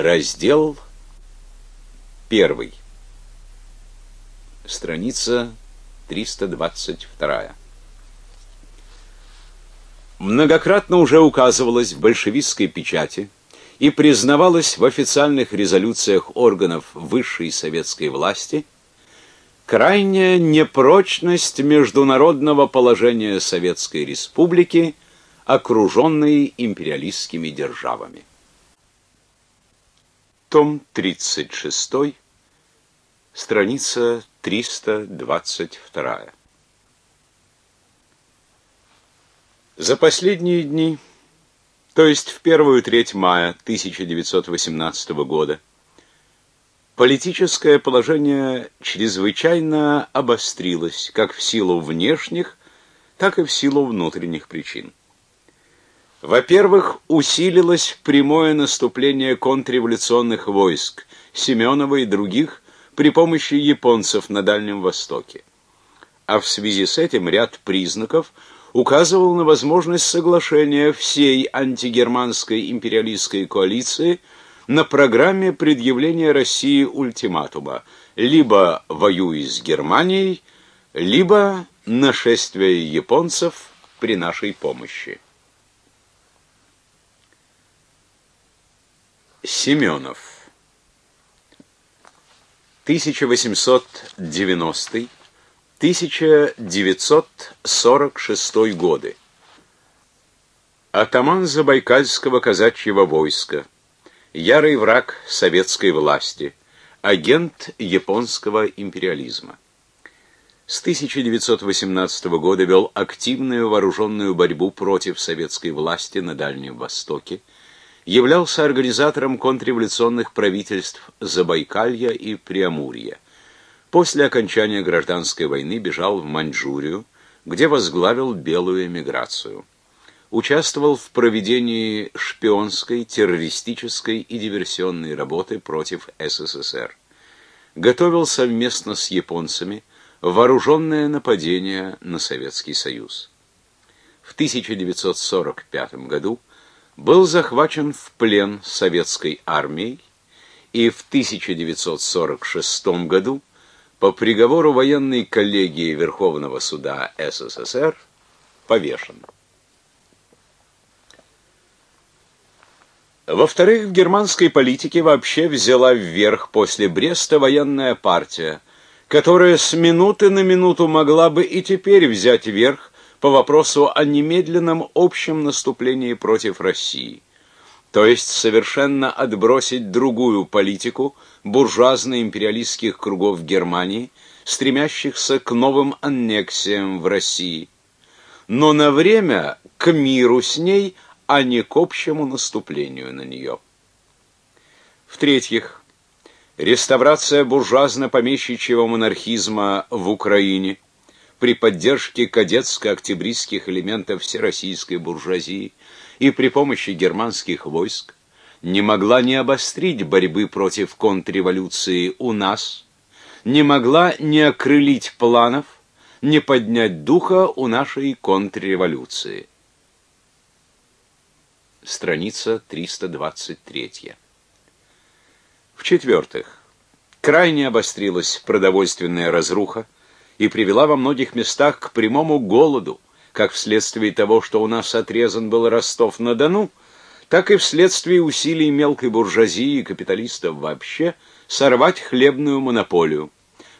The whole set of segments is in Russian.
Раздел 1. Страница 322. Многократно уже указывалось в большевистской печати и признавалось в официальных резолюциях органов высшей советской власти крайняя непрочность международного положения Советской Республики, окруженной империалистскими державами. Том 36, страница 322. За последние дни, то есть в первую треть мая 1918 года, политическое положение чрезвычайно обострилось, как в силу внешних, так и в силу внутренних причин. Во-первых, усилилось прямое наступление контрреволюционных войск Семенова и других при помощи японцев на Дальнем Востоке. А в связи с этим ряд признаков – указывал на возможность соглашения всей антигерманской империалистской коалиции на программе предъявления России ультиматума: либо воюй с Германией, либо нашествие японцев при нашей помощи. Семенов 1890 1946 годы. Атаман Забайкальского казачьего войска, ярый враг советской власти, агент японского империализма. С 1918 года вел активную вооруженную борьбу против советской власти на Дальнем Востоке, являлся организатором контрреволюционных правительств Забайкалья и Преамурья После окончания гражданской войны бежал в Маньчжурию, где возглавил белую эмиграцию. Участвовал в проведении шпионской, террористической и диверсионной работы против СССР. Готовил совместно с японцами вооруженное нападение на Советский Союз. В 1945 году был захвачен в плен советской армией и в 1946 году по приговору военной коллегии Верховного суда СССР повешен. Во-вторых, в германской политике вообще взяла вверх после Бреста военная партия, которая с минуты на минуту могла бы и теперь взять верх по вопросу о немедленном общем наступлении против России. То есть совершенно отбросить другую политику буржуазно-империалистских кругов Германии, стремящихся к новым аннексиям в России, но на время к миру с ней, а не к общему наступлению на нее. В-третьих, реставрация буржуазно-помещичьего монархизма в Украине при поддержке кадетско-октябристских элементов всероссийской буржуазии – и при помощи германских войск не могла не обострить борьбы против контрреволюции у нас, не могла не окрылить планов, не поднять духа у нашей контрреволюции. Страница 323. В-четвертых, крайне обострилась продовольственная разруха и привела во многих местах к прямому голоду, как вследствие того, что у нас отрезан был Ростов-на-Дону, так и вследствие усилий мелкой буржуазии и капиталистов вообще сорвать хлебную монополию.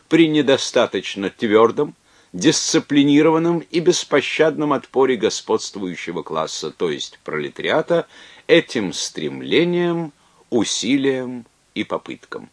При недостаточно твердом, дисциплинированном и беспощадном отпоре господствующего класса, то есть пролетариата, этим стремлением, усилием и попыткам.